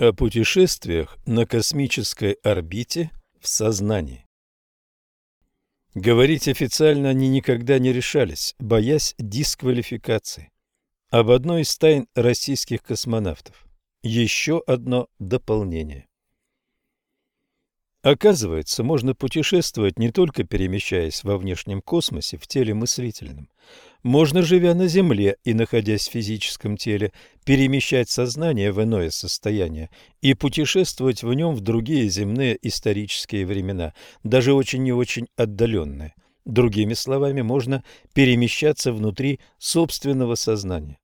О путешествиях на космической орбите в сознании. Говорить официально они никогда не решались, боясь дисквалификации. Об одной из тайн российских космонавтов. Еще одно дополнение. Оказывается, можно путешествовать не только перемещаясь во внешнем космосе в теле мыслительном. Можно, живя на Земле и находясь в физическом теле, перемещать сознание в иное состояние и путешествовать в нем в другие земные исторические времена, даже очень и очень отдаленные. Другими словами, можно перемещаться внутри собственного сознания.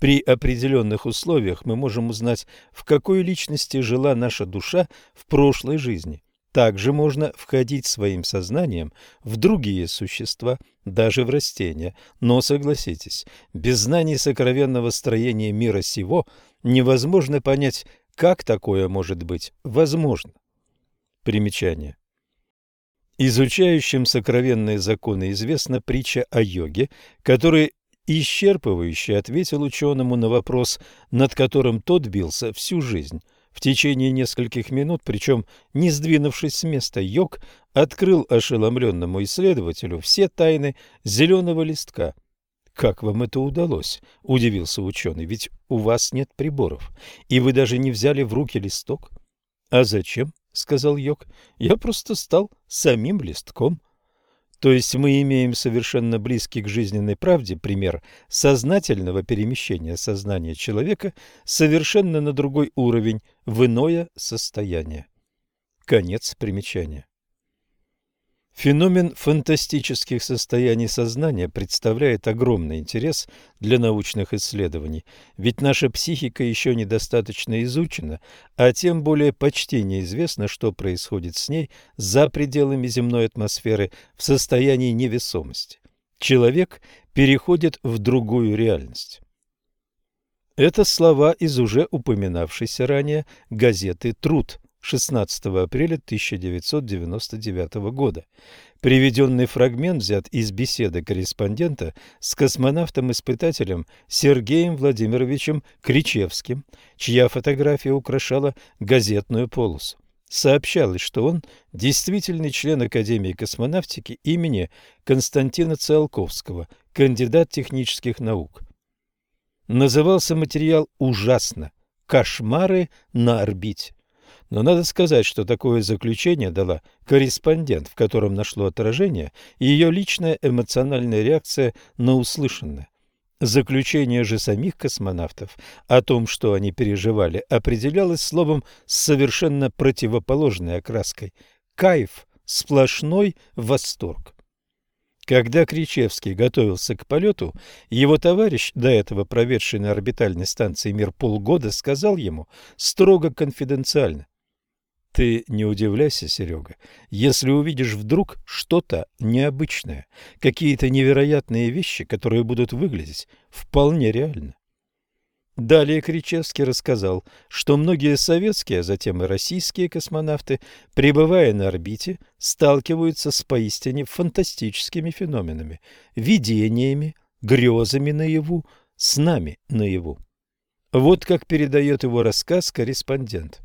При определенных условиях мы можем узнать, в какой личности жила наша душа в прошлой жизни. Также можно входить своим сознанием в другие существа, даже в растения. Но согласитесь, без знаний сокровенного строения мира сего невозможно понять, как такое может быть возможно. Примечание. Изучающим сокровенные законы известна притча о йоге, который исчерпывающе ответил ученому на вопрос, над которым тот бился всю жизнь. В течение нескольких минут, причем не сдвинувшись с места, Йог открыл ошеломленному исследователю все тайны зеленого листка. «Как вам это удалось?» – удивился ученый. «Ведь у вас нет приборов, и вы даже не взяли в руки листок». «А зачем?» – сказал Йог. «Я просто стал самим листком». То есть мы имеем совершенно близкий к жизненной правде пример сознательного перемещения сознания человека совершенно на другой уровень, в иное состояние. Конец примечания. Феномен фантастических состояний сознания представляет огромный интерес для научных исследований, ведь наша психика еще недостаточно изучена, а тем более почти неизвестно, что происходит с ней за пределами земной атмосферы в состоянии невесомости. Человек переходит в другую реальность. Это слова из уже упоминавшейся ранее газеты «Труд», 16 апреля 1999 года. Приведенный фрагмент взят из беседы корреспондента с космонавтом-испытателем Сергеем Владимировичем Кричевским, чья фотография украшала газетную полосу. Сообщалось, что он действительный член Академии космонавтики имени Константина Циолковского, кандидат технических наук. Назывался материал ужасно «Кошмары на орбите». Но надо сказать, что такое заключение дала корреспондент, в котором нашло отражение ее личная эмоциональная реакция на услышанное. Заключение же самих космонавтов о том, что они переживали, определялось словом с совершенно противоположной окраской – кайф, сплошной восторг. Когда Кричевский готовился к полету, его товарищ, до этого проведший на орбитальной станции «Мир» полгода, сказал ему строго конфиденциально ты не удивляйся, Серега, если увидишь вдруг что-то необычное, какие-то невероятные вещи, которые будут выглядеть вполне реально. Далее Кричевский рассказал, что многие советские, а затем и российские космонавты, пребывая на орбите, сталкиваются с поистине фантастическими феноменами, видениями, грезами наяву, снами наяву. Вот как передает его рассказ корреспондент.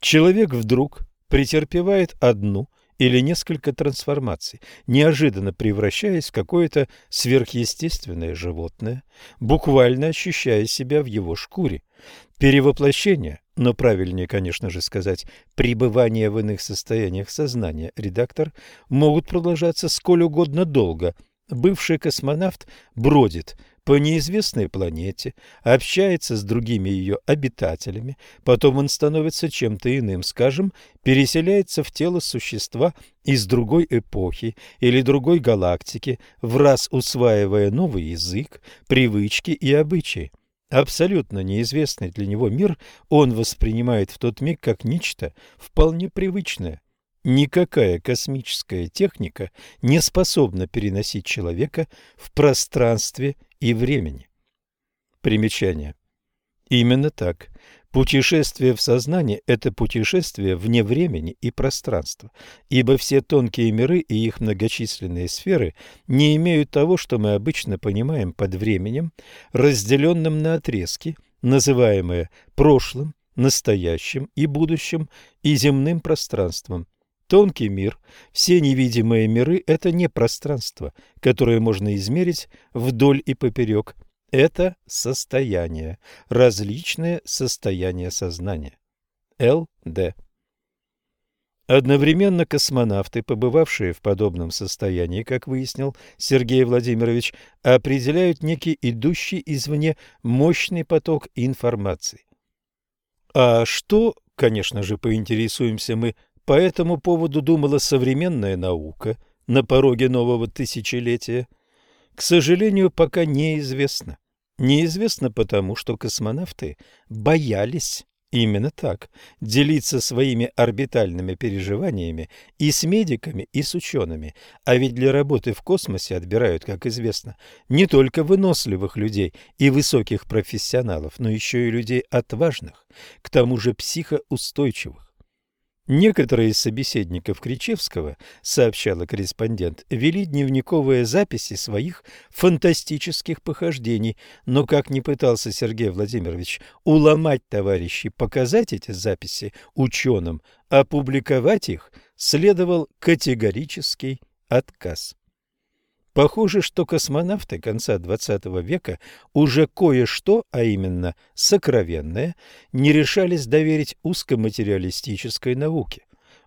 Человек вдруг претерпевает одну или несколько трансформаций, неожиданно превращаясь в какое-то сверхъестественное животное, буквально ощущая себя в его шкуре. Перевоплощение, но правильнее, конечно же, сказать, пребывание в иных состояниях сознания, редактор, могут продолжаться сколь угодно долго. Бывший космонавт бродит по неизвестной планете, общается с другими ее обитателями, потом он становится чем-то иным, скажем, переселяется в тело существа из другой эпохи или другой галактики, в раз усваивая новый язык, привычки и обычаи. Абсолютно неизвестный для него мир он воспринимает в тот миг как нечто вполне привычное – Никакая космическая техника не способна переносить человека в пространстве и времени. Примечание. Именно так. Путешествие в сознании – это путешествие вне времени и пространства, ибо все тонкие миры и их многочисленные сферы не имеют того, что мы обычно понимаем под временем, разделенным на отрезки, называемые прошлым, настоящим и будущим и земным пространством. Тонкий мир, все невидимые миры – это не пространство, которое можно измерить вдоль и поперек. Это состояние, различные состояния сознания. Л. Д. Одновременно космонавты, побывавшие в подобном состоянии, как выяснил Сергей Владимирович, определяют некий идущий извне мощный поток информации. А что, конечно же, поинтересуемся мы, по этому поводу думала современная наука на пороге нового тысячелетия? К сожалению, пока неизвестно. Неизвестно потому, что космонавты боялись Именно так. Делиться своими орбитальными переживаниями и с медиками, и с учеными. А ведь для работы в космосе отбирают, как известно, не только выносливых людей и высоких профессионалов, но еще и людей отважных, к тому же психоустойчивых. Некоторые из собеседников Кричевского, сообщала корреспондент, вели дневниковые записи своих фантастических похождений, но как ни пытался Сергей Владимирович уломать товарищей показать эти записи ученым, опубликовать их следовал категорический отказ. Похоже, что космонавты конца XX века уже кое-что, а именно сокровенное, не решались доверить узкоматериалистической науке.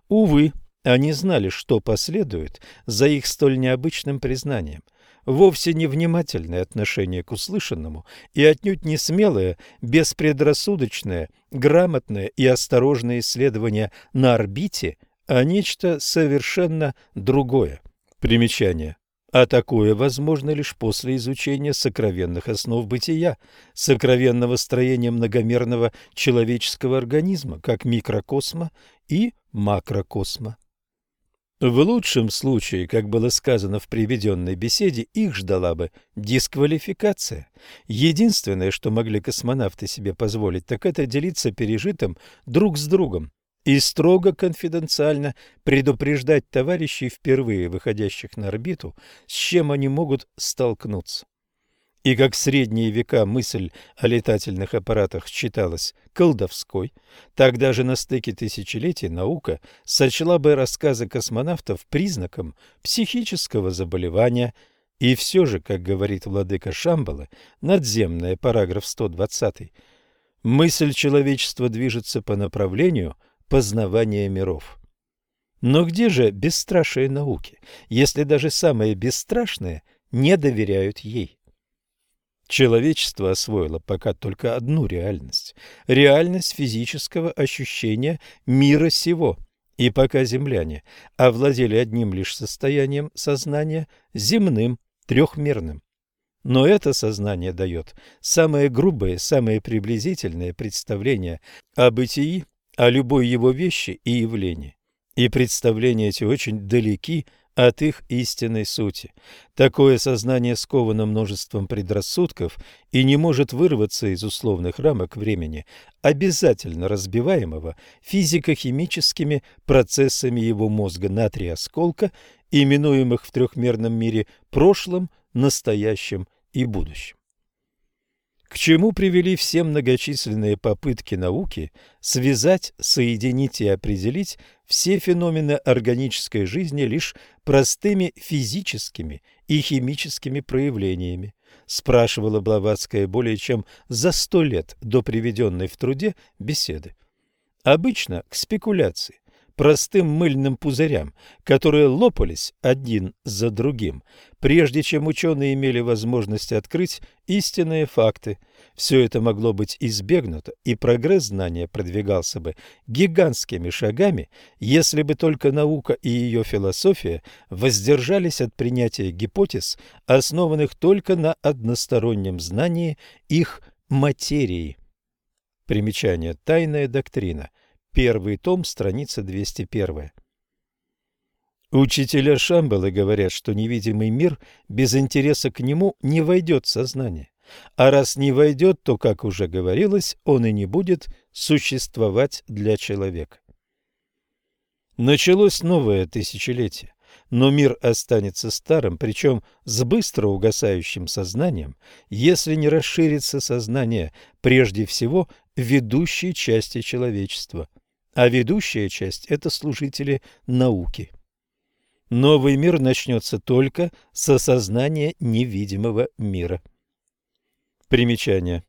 Увы, они знали, что последует за их столь необычным признанием. Вовсе не внимательное отношение к услышанному и отнюдь не смелое, беспредрассудочное, грамотное и осторожное исследование на орбите, а нечто совершенно другое. Примечание а такое возможно лишь после изучения сокровенных основ бытия, сокровенного строения многомерного человеческого организма, как микрокосма и макрокосма. В лучшем случае, как было сказано в приведенной беседе, их ждала бы дисквалификация. Единственное, что могли космонавты себе позволить, так это делиться пережитым друг с другом, и строго конфиденциально предупреждать товарищей, впервые выходящих на орбиту, с чем они могут столкнуться. И как в средние века мысль о летательных аппаратах считалась колдовской, так даже на стыке тысячелетий наука сочла бы рассказы космонавтов признаком психического заболевания, и все же, как говорит владыка Шамбала, надземная, параграф 120, мысль человечества движется по направлению – познавания миров. Но где же бесстрашие науки, если даже самые бесстрашные не доверяют ей? Человечество освоило пока только одну реальность – реальность физического ощущения мира сего. И пока земляне овладели одним лишь состоянием сознания – земным, трехмерным. Но это сознание дает самое грубое, самое приблизительное представление о бытии о любой его вещи и явлении, и представления эти очень далеки от их истинной сути. Такое сознание сковано множеством предрассудков и не может вырваться из условных рамок времени, обязательно разбиваемого физико-химическими процессами его мозга на три осколка, именуемых в трехмерном мире прошлым, настоящим и будущим. К чему привели все многочисленные попытки науки связать, соединить и определить все феномены органической жизни лишь простыми физическими и химическими проявлениями, спрашивала Блаватская более чем за сто лет до приведенной в труде беседы. Обычно к спекуляции, простым мыльным пузырям, которые лопались один за другим, прежде чем ученые имели возможность открыть истинные факты. Все это могло быть избегнуто, и прогресс знания продвигался бы гигантскими шагами, если бы только наука и ее философия воздержались от принятия гипотез, основанных только на одностороннем знании их материи. Примечание «Тайная доктрина» Первый том, страница 201. Учителя Шамбалы говорят, что невидимый мир без интереса к нему не войдет в сознание. А раз не войдет, то, как уже говорилось, он и не будет существовать для человека. Началось новое тысячелетие но мир останется старым, причем с быстро угасающим сознанием, если не расширится сознание прежде всего ведущей части человечества, а ведущая часть – это служители науки. Новый мир начнется только с осознания невидимого мира. Примечание.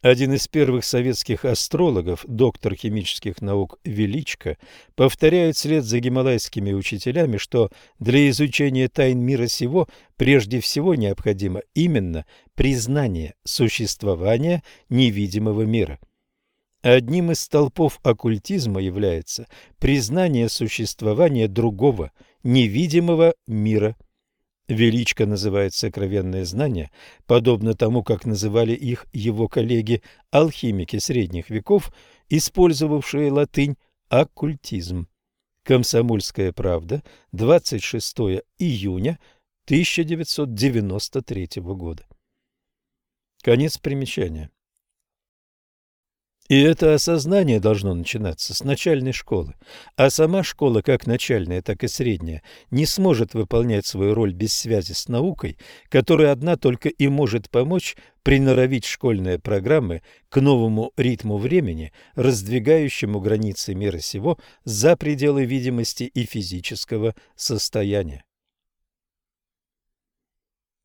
Один из первых советских астрологов, доктор химических наук Величко, повторяет вслед за гималайскими учителями, что для изучения тайн мира сего прежде всего необходимо именно признание существования невидимого мира. Одним из столпов оккультизма является признание существования другого, невидимого мира – Величко называет сокровенные знания, подобно тому, как называли их его коллеги-алхимики средних веков, использовавшие латынь «оккультизм». Комсомольская правда, 26 июня 1993 года. Конец примечания. И это осознание должно начинаться с начальной школы. А сама школа, как начальная, так и средняя, не сможет выполнять свою роль без связи с наукой, которая одна только и может помочь приноровить школьные программы к новому ритму времени, раздвигающему границы мира сего за пределы видимости и физического состояния.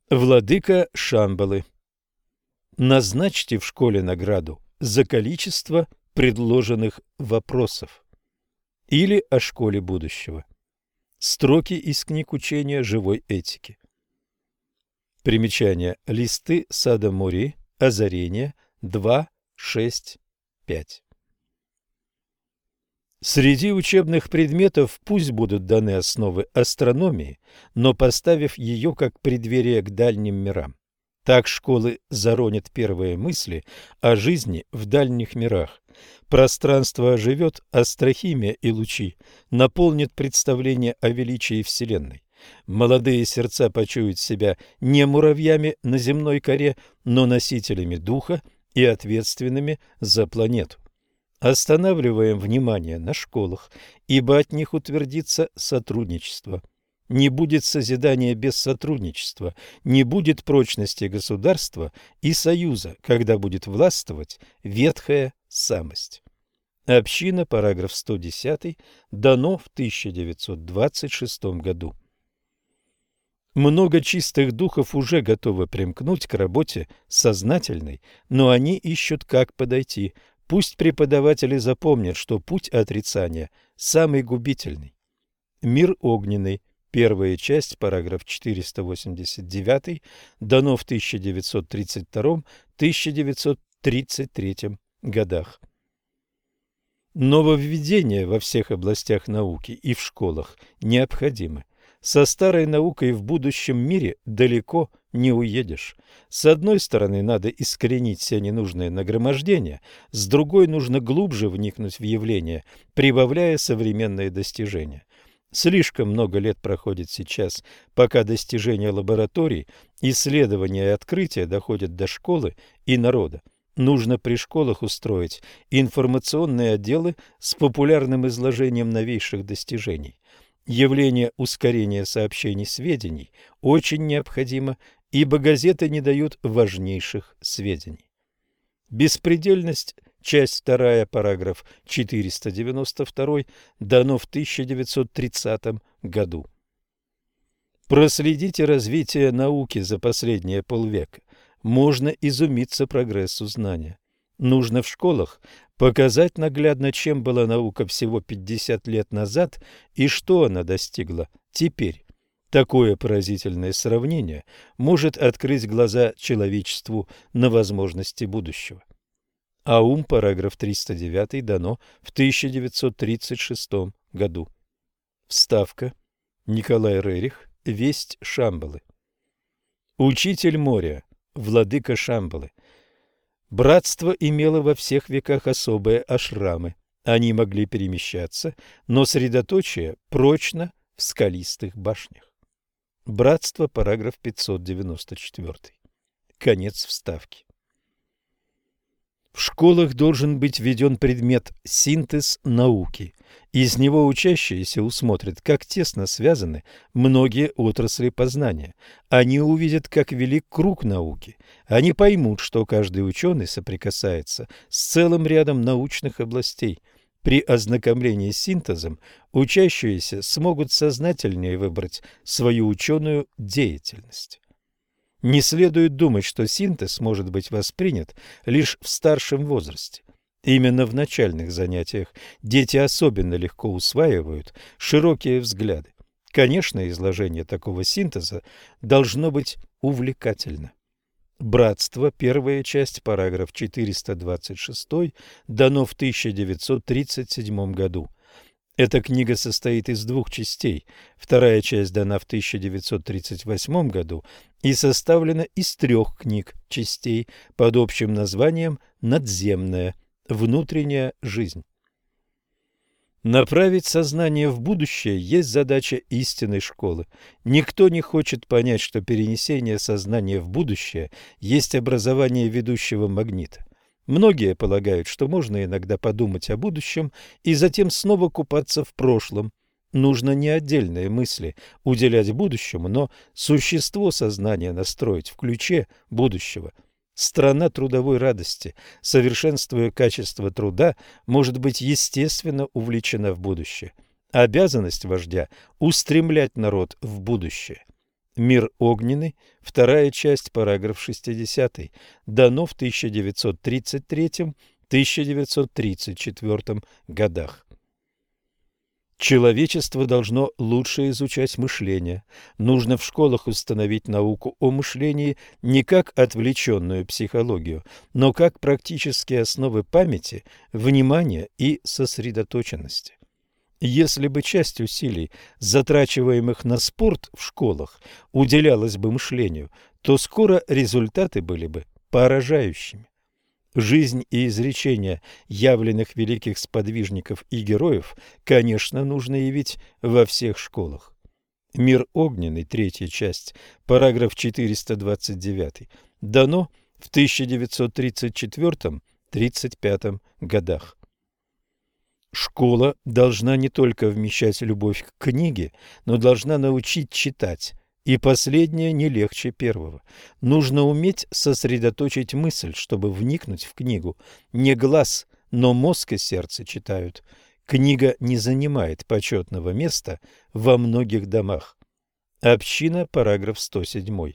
Владыка Шамбалы Назначьте в школе награду за количество предложенных вопросов. Или о школе будущего. Строки из книг учения живой этики. Примечание. Листы Сада Мури. Озарение. 2, 6, 5. Среди учебных предметов пусть будут даны основы астрономии, но поставив ее как преддверие к дальним мирам. Так школы заронят первые мысли о жизни в дальних мирах. Пространство оживет, астрохимия и лучи наполнят представление о величии Вселенной. Молодые сердца почуют себя не муравьями на земной коре, но носителями духа и ответственными за планету. Останавливаем внимание на школах, ибо от них утвердится сотрудничество. Не будет созидания без сотрудничества, не будет прочности государства и союза, когда будет властвовать ветхая самость. Община, параграф 110, дано в 1926 году. Много чистых духов уже готовы примкнуть к работе сознательной, но они ищут, как подойти. Пусть преподаватели запомнят, что путь отрицания самый губительный. Мир огненный, Первая часть, параграф 489, дано в 1932-1933 годах. Нововведения во всех областях науки и в школах необходимы. Со старой наукой в будущем мире далеко не уедешь. С одной стороны, надо искоренить все ненужные нагромождения, с другой нужно глубже вникнуть в явление, прибавляя современные достижения. Слишком много лет проходит сейчас, пока достижения лабораторий, исследования и открытия доходят до школы и народа. Нужно при школах устроить информационные отделы с популярным изложением новейших достижений. Явление ускорения сообщений сведений очень необходимо, ибо газеты не дают важнейших сведений. Беспредельность часть 2, параграф 492, дано в 1930 году. Проследите развитие науки за последние полвека. Можно изумиться прогрессу знания. Нужно в школах показать наглядно, чем была наука всего 50 лет назад и что она достигла теперь. Такое поразительное сравнение может открыть глаза человечеству на возможности будущего. Аум, параграф 309, дано в 1936 году. Вставка. Николай Рерих. Весть Шамбалы. Учитель моря. Владыка Шамбалы. Братство имело во всех веках особые ашрамы. Они могли перемещаться, но средоточие прочно в скалистых башнях. Братство, параграф 594. Конец вставки. В школах должен быть введен предмет «синтез науки». Из него учащиеся усмотрят, как тесно связаны многие отрасли познания. Они увидят, как велик круг науки. Они поймут, что каждый ученый соприкасается с целым рядом научных областей. При ознакомлении с синтезом учащиеся смогут сознательнее выбрать свою ученую деятельность. Не следует думать, что синтез может быть воспринят лишь в старшем возрасте. Именно в начальных занятиях дети особенно легко усваивают широкие взгляды. Конечно, изложение такого синтеза должно быть увлекательно. Братство, первая часть, параграф 426, дано в 1937 году. Эта книга состоит из двух частей. Вторая часть дана в 1938 году и составлена из трех книг частей под общим названием «Надземная. Внутренняя жизнь». Направить сознание в будущее есть задача истинной школы. Никто не хочет понять, что перенесение сознания в будущее есть образование ведущего магнита. Многие полагают, что можно иногда подумать о будущем и затем снова купаться в прошлом. Нужно не отдельные мысли уделять будущему, но существо сознания настроить в ключе будущего. Страна трудовой радости, совершенствуя качество труда, может быть естественно увлечена в будущее. Обязанность вождя – устремлять народ в будущее. Мир огненный, вторая часть, параграф 60, дано в 1933-1934 годах. Человечество должно лучше изучать мышление. Нужно в школах установить науку о мышлении не как отвлеченную психологию, но как практические основы памяти, внимания и сосредоточенности. Если бы часть усилий, затрачиваемых на спорт в школах, уделялась бы мышлению, то скоро результаты были бы поражающими. Жизнь и изречения явленных великих сподвижников и героев, конечно, нужно явить во всех школах. «Мир огненный», третья часть, параграф 429, дано в 1934-35 годах. Школа должна не только вмещать любовь к книге, но должна научить читать, и последнее не легче первого. Нужно уметь сосредоточить мысль, чтобы вникнуть в книгу. Не глаз, но мозг и сердце читают. Книга не занимает почетного места во многих домах. Община, параграф 107.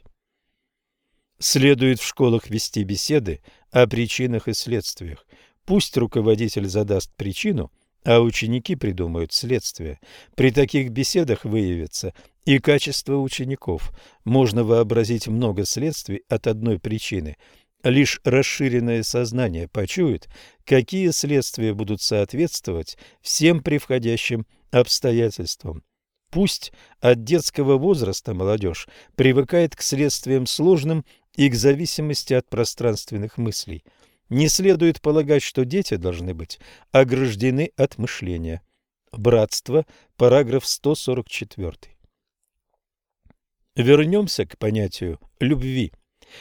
Следует в школах вести беседы о причинах и следствиях. Пусть руководитель задаст причину – а ученики придумают следствие. При таких беседах выявится и качество учеников. Можно вообразить много следствий от одной причины. Лишь расширенное сознание почует, какие следствия будут соответствовать всем превходящим обстоятельствам. Пусть от детского возраста молодежь привыкает к следствиям сложным и к зависимости от пространственных мыслей – не следует полагать, что дети должны быть ограждены от мышления. Братство, параграф 144. Вернемся к понятию любви.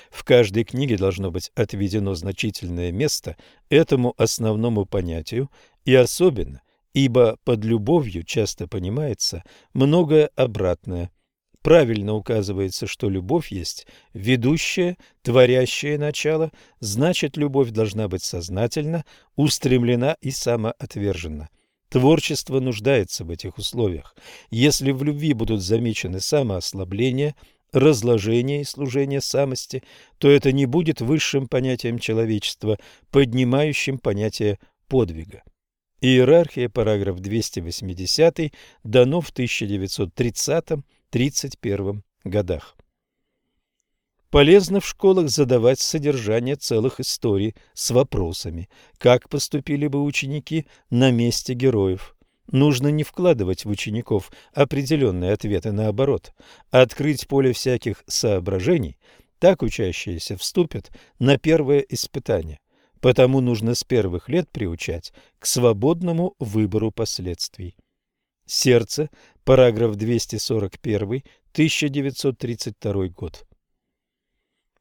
В каждой книге должно быть отведено значительное место этому основному понятию, и особенно, ибо под любовью часто понимается многое обратное – правильно указывается, что любовь есть ведущее, творящее начало, значит, любовь должна быть сознательна, устремлена и самоотвержена. Творчество нуждается в этих условиях. Если в любви будут замечены самоослабление, разложение и служение самости, то это не будет высшим понятием человечества, поднимающим понятие подвига. Иерархия, параграф 280, дано в 1930 1931 годах. Полезно в школах задавать содержание целых историй с вопросами, как поступили бы ученики на месте героев. Нужно не вкладывать в учеников определенные ответы, наоборот, открыть поле всяких соображений, так учащиеся вступят на первое испытание. Потому нужно с первых лет приучать к свободному выбору последствий. Сердце, параграф 241, 1932 год.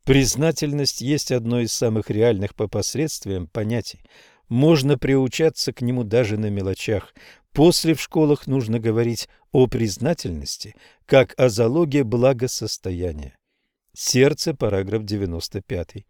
Признательность есть одно из самых реальных по последствиям понятий. Можно приучаться к нему даже на мелочах. После в школах нужно говорить о признательности, как о залоге благосостояния. Сердце, параграф 95.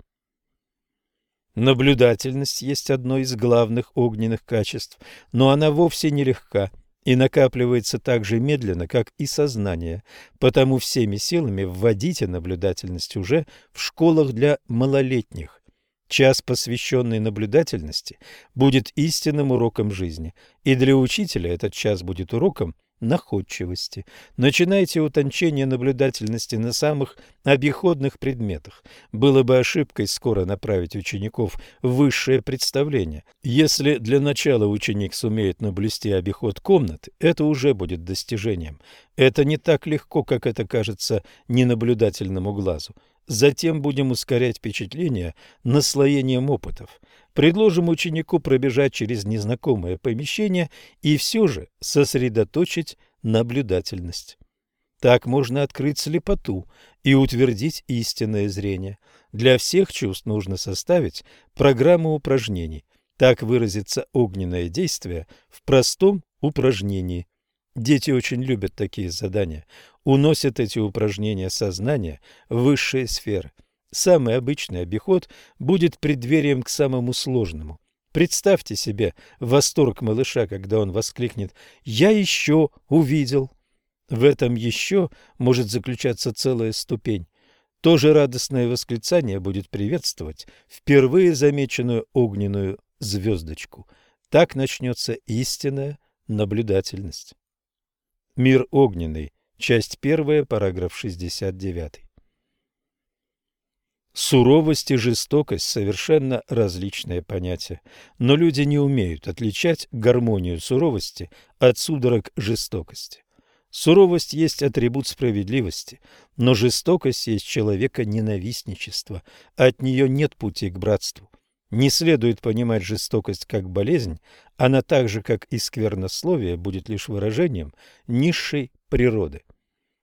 Наблюдательность есть одно из главных огненных качеств, но она вовсе не легка и накапливается так же медленно, как и сознание, потому всеми силами вводите наблюдательность уже в школах для малолетних. Час, посвященный наблюдательности, будет истинным уроком жизни, и для учителя этот час будет уроком находчивости. Начинайте утончение наблюдательности на самых обиходных предметах. Было бы ошибкой скоро направить учеников в высшее представление. Если для начала ученик сумеет наблюсти обиход комнаты, это уже будет достижением. Это не так легко, как это кажется ненаблюдательному глазу. Затем будем ускорять впечатление наслоением опытов. Предложим ученику пробежать через незнакомое помещение и все же сосредоточить наблюдательность. Так можно открыть слепоту и утвердить истинное зрение. Для всех чувств нужно составить программу упражнений. Так выразится огненное действие в простом упражнении. Дети очень любят такие задания, уносят эти упражнения сознания в высшие сферы. Самый обычный обиход будет преддверием к самому сложному. Представьте себе восторг малыша, когда он воскликнет «Я еще увидел!». В этом «еще» может заключаться целая ступень. То же радостное восклицание будет приветствовать впервые замеченную огненную звездочку. Так начнется истинная наблюдательность. Мир огненный. Часть первая, параграф 69. Суровость и жестокость – совершенно различные понятия, но люди не умеют отличать гармонию суровости от судорог жестокости. Суровость есть атрибут справедливости, но жестокость есть человека ненавистничество, от нее нет пути к братству. Не следует понимать жестокость как болезнь, она так же, как и сквернословие, будет лишь выражением низшей природы.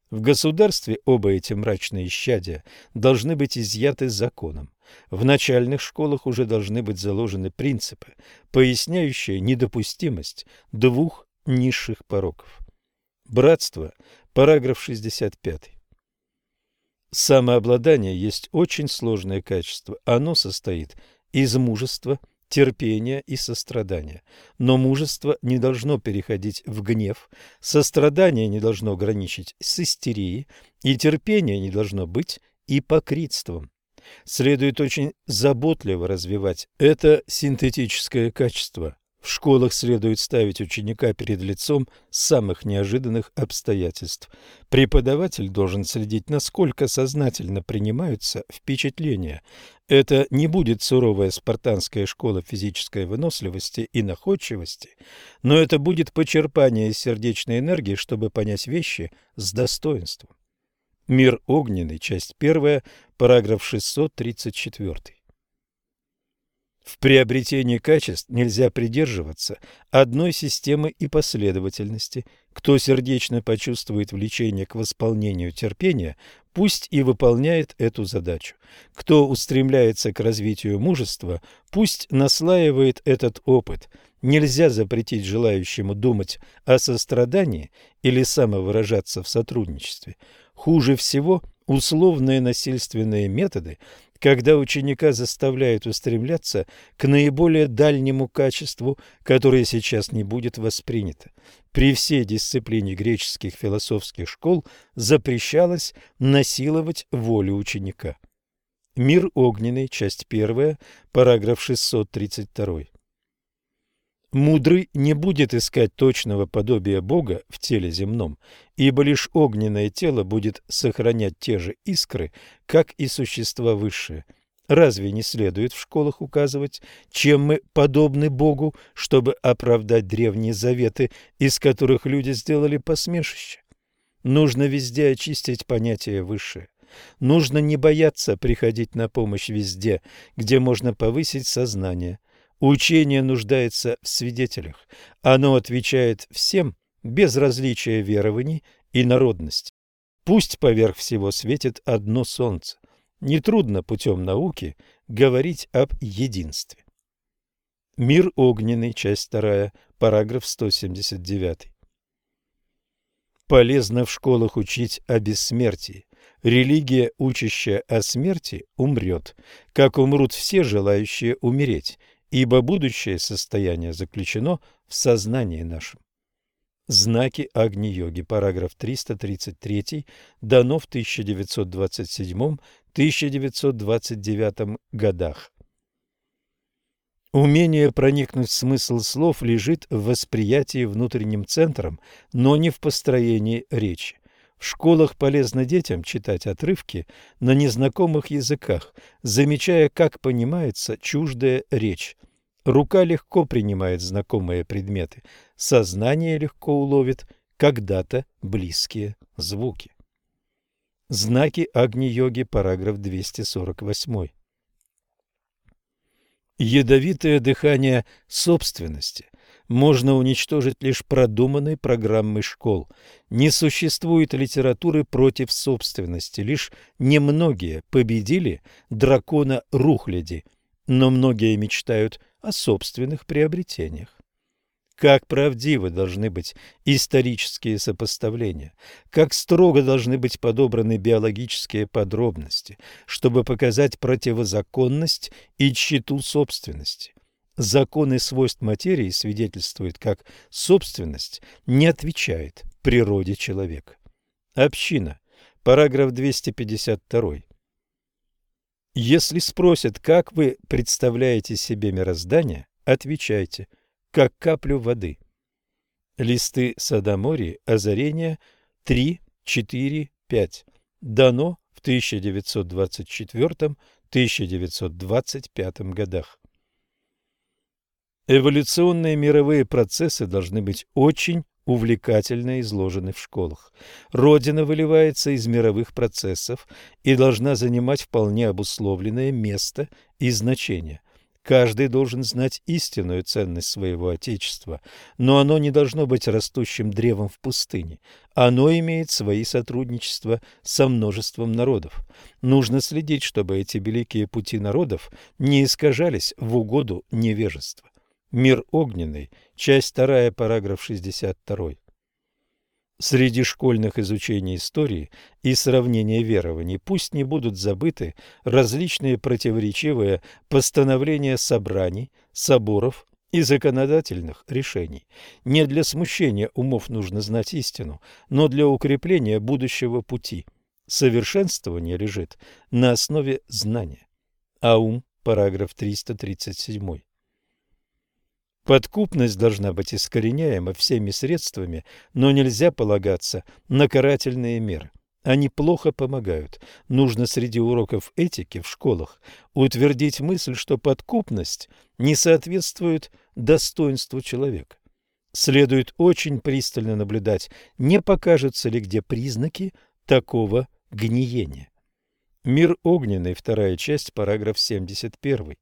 В государстве оба эти мрачные исчадия должны быть изъяты законом. В начальных школах уже должны быть заложены принципы, поясняющие недопустимость двух низших пороков. Братство, параграф 65. Самообладание есть очень сложное качество. Оно состоит из мужества, терпения и сострадания. Но мужество не должно переходить в гнев, сострадание не должно граничить с истерией, и терпение не должно быть ипокритством. Следует очень заботливо развивать это синтетическое качество, в школах следует ставить ученика перед лицом самых неожиданных обстоятельств. Преподаватель должен следить, насколько сознательно принимаются впечатления. Это не будет суровая спартанская школа физической выносливости и находчивости, но это будет почерпание сердечной энергии, чтобы понять вещи с достоинством. Мир огненный, часть первая, параграф 634. В приобретении качеств нельзя придерживаться одной системы и последовательности. Кто сердечно почувствует влечение к восполнению терпения, пусть и выполняет эту задачу. Кто устремляется к развитию мужества, пусть наслаивает этот опыт. Нельзя запретить желающему думать о сострадании или самовыражаться в сотрудничестве. Хуже всего условные насильственные методы – когда ученика заставляют устремляться к наиболее дальнему качеству, которое сейчас не будет воспринято. При всей дисциплине греческих философских школ запрещалось насиловать волю ученика. Мир огненный, часть первая, параграф 632. Мудрый не будет искать точного подобия Бога в теле земном, ибо лишь огненное тело будет сохранять те же искры, как и существа высшие. Разве не следует в школах указывать, чем мы подобны Богу, чтобы оправдать древние заветы, из которых люди сделали посмешище? Нужно везде очистить понятие высшее. Нужно не бояться приходить на помощь везде, где можно повысить сознание. Учение нуждается в свидетелях. Оно отвечает всем без различия верований и народности. Пусть поверх всего светит одно солнце. Нетрудно путем науки говорить об единстве. Мир огненный, часть 2, параграф 179. Полезно в школах учить о бессмертии. Религия, учащая о смерти, умрет, как умрут все желающие умереть, ибо будущее состояние заключено в сознании нашем. Знаки Агни-йоги, параграф 333, дано в 1927-1929 годах. Умение проникнуть в смысл слов лежит в восприятии внутренним центром, но не в построении речи. В школах полезно детям читать отрывки на незнакомых языках, замечая, как понимается чуждая речь. Рука легко принимает знакомые предметы, сознание легко уловит когда-то близкие звуки. Знаки Агни-йоги, параграф 248. Ядовитое дыхание собственности можно уничтожить лишь продуманной программой школ. Не существует литературы против собственности, лишь немногие победили дракона Рухляди, но многие мечтают о собственных приобретениях. Как правдивы должны быть исторические сопоставления, как строго должны быть подобраны биологические подробности, чтобы показать противозаконность и тщету собственности. Законы свойств материи свидетельствуют, как собственность не отвечает природе человека. Община. Параграф 252. Если спросят, как вы представляете себе мироздание, отвечайте – как каплю воды. Листы Садомори, озарение 3, 4, 5. Дано в 1924-1925 годах. Эволюционные мировые процессы должны быть очень увлекательно изложены в школах. Родина выливается из мировых процессов и должна занимать вполне обусловленное место и значение. Каждый должен знать истинную ценность своего Отечества, но оно не должно быть растущим древом в пустыне. Оно имеет свои сотрудничества со множеством народов. Нужно следить, чтобы эти великие пути народов не искажались в угоду невежества. Мир огненный, часть 2, параграф 62. Среди школьных изучений истории и сравнения верований пусть не будут забыты различные противоречивые постановления собраний, соборов и законодательных решений. Не для смущения умов нужно знать истину, но для укрепления будущего пути. Совершенствование лежит на основе знания. Аум, параграф 337. Подкупность должна быть искореняема всеми средствами, но нельзя полагаться на карательные меры. Они плохо помогают. Нужно среди уроков этики в школах утвердить мысль, что подкупность не соответствует достоинству человека. Следует очень пристально наблюдать, не покажутся ли где признаки такого гниения. Мир огненный, вторая часть, параграф 71.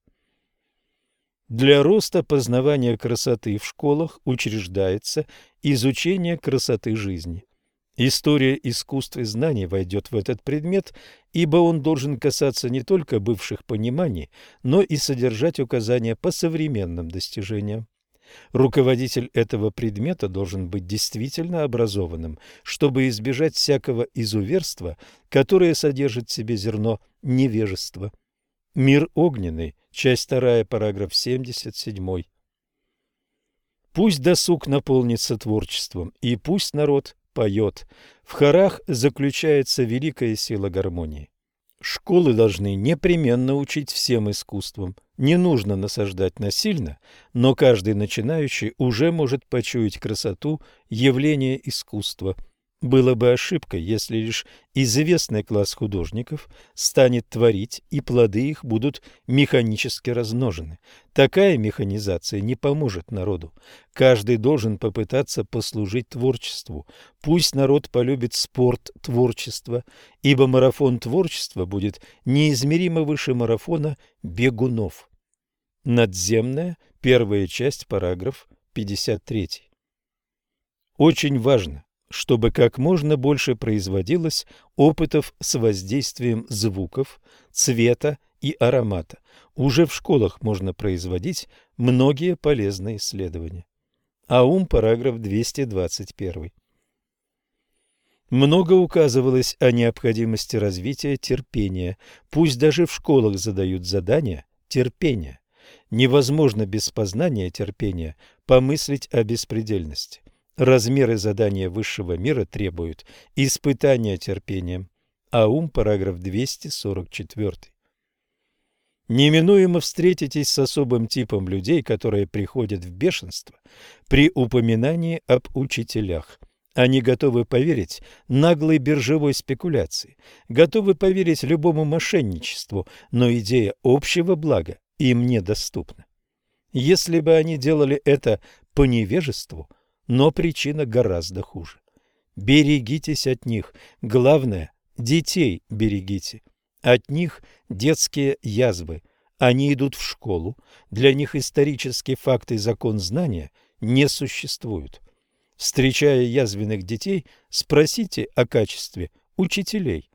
Для роста познавания красоты в школах учреждается изучение красоты жизни. История искусств и знаний войдет в этот предмет, ибо он должен касаться не только бывших пониманий, но и содержать указания по современным достижениям. Руководитель этого предмета должен быть действительно образованным, чтобы избежать всякого изуверства, которое содержит в себе зерно невежества. Мир огненный Часть 2, параграф 77. Пусть досуг наполнится творчеством, и пусть народ поет. В хорах заключается великая сила гармонии. Школы должны непременно учить всем искусствам. Не нужно насаждать насильно, но каждый начинающий уже может почуять красоту явления искусства – было бы ошибкой, если лишь известный класс художников станет творить, и плоды их будут механически размножены. Такая механизация не поможет народу. Каждый должен попытаться послужить творчеству. Пусть народ полюбит спорт творчества, ибо марафон творчества будет неизмеримо выше марафона бегунов. Надземная, первая часть, параграф 53. Очень важно чтобы как можно больше производилось опытов с воздействием звуков, цвета и аромата. Уже в школах можно производить многие полезные исследования. Аум, параграф 221. Много указывалось о необходимости развития терпения. Пусть даже в школах задают задания терпения. Невозможно без познания терпения помыслить о беспредельности. Размеры задания высшего мира требуют испытания терпением. Аум, параграф 244. Неминуемо встретитесь с особым типом людей, которые приходят в бешенство при упоминании об учителях. Они готовы поверить наглой биржевой спекуляции, готовы поверить любому мошенничеству, но идея общего блага им недоступна. Если бы они делали это по невежеству, но причина гораздо хуже. Берегитесь от них. Главное, детей берегите. От них детские язвы. Они идут в школу. Для них исторический факт и закон знания не существуют. Встречая язвенных детей, спросите о качестве учителей.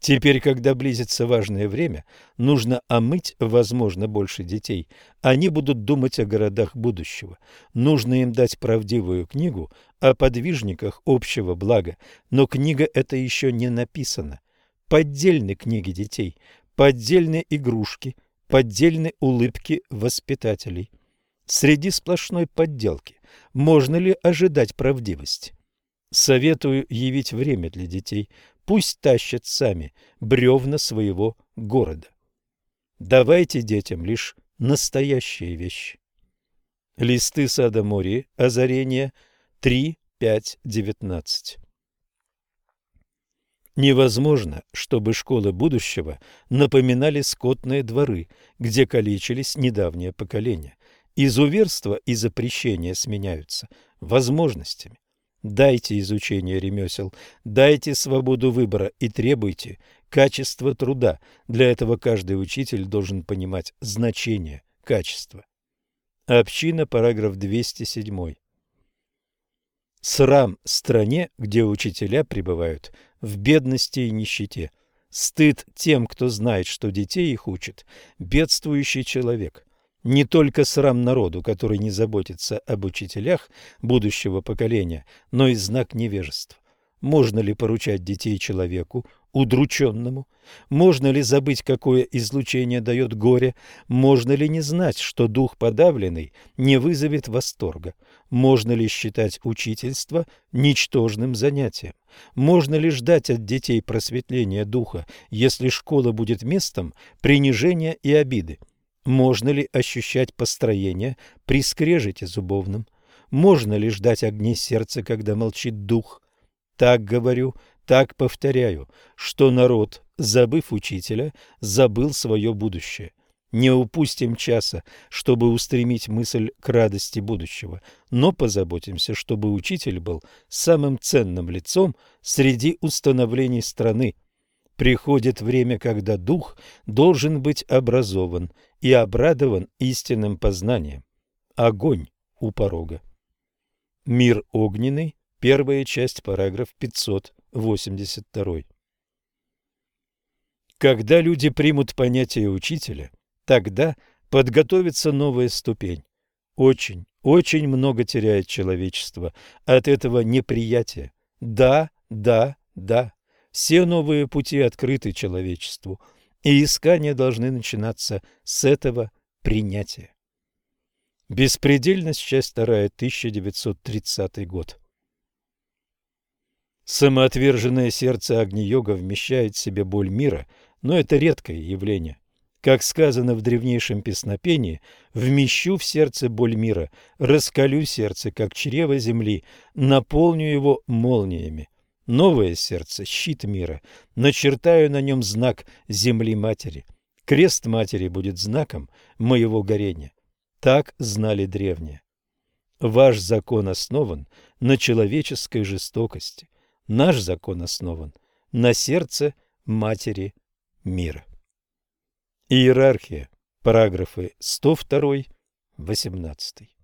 Теперь, когда близится важное время, нужно омыть, возможно, больше детей. Они будут думать о городах будущего. Нужно им дать правдивую книгу о подвижниках общего блага, но книга эта еще не написана поддельные книги детей, поддельные игрушки, поддельные улыбки воспитателей. Среди сплошной подделки можно ли ожидать правдивости? Советую явить время для детей, пусть тащат сами бревна своего города. Давайте детям лишь настоящие вещи. Листы сада Мори, озарение 3, 5, 19. Невозможно, чтобы школы будущего напоминали скотные дворы, где калечились недавние поколения. Изуверство и запрещения сменяются возможностями. Дайте изучение ремесел, дайте свободу выбора и требуйте качества труда. Для этого каждый учитель должен понимать значение качества. Община, параграф 207. Срам стране, где учителя пребывают в бедности и нищете. Стыд тем, кто знает, что детей их учат, бедствующий человек. Не только срам народу, который не заботится об учителях будущего поколения, но и знак невежества. Можно ли поручать детей человеку, удрученному? Можно ли забыть, какое излучение дает горе? Можно ли не знать, что дух подавленный не вызовет восторга? Можно ли считать учительство ничтожным занятием? Можно ли ждать от детей просветления духа, если школа будет местом принижения и обиды? Можно ли ощущать построение при скрежете зубовном? Можно ли ждать огней сердца, когда молчит дух? Так говорю, так повторяю, что народ, забыв учителя, забыл свое будущее. Не упустим часа, чтобы устремить мысль к радости будущего, но позаботимся, чтобы учитель был самым ценным лицом среди установлений страны. Приходит время, когда дух должен быть образован и обрадован истинным познанием. Огонь у порога. Мир огненный Первая часть, параграф 582. Когда люди примут понятие учителя, тогда подготовится новая ступень. Очень, очень много теряет человечество от этого неприятия. Да, да, да. Все новые пути открыты человечеству, и искания должны начинаться с этого принятия. Беспредельность, часть 2, 1930 год. Самоотверженное сердце Агни-йога вмещает в себе боль мира, но это редкое явление. Как сказано в древнейшем песнопении, «Вмещу в сердце боль мира, раскалю сердце, как чрево земли, наполню его молниями». Новое сердце – щит мира, начертаю на нем знак земли матери. Крест матери будет знаком моего горения. Так знали древние. Ваш закон основан на человеческой жестокости – Наш закон основан на сердце матери мира. Иерархия. Параграфы 102, 18.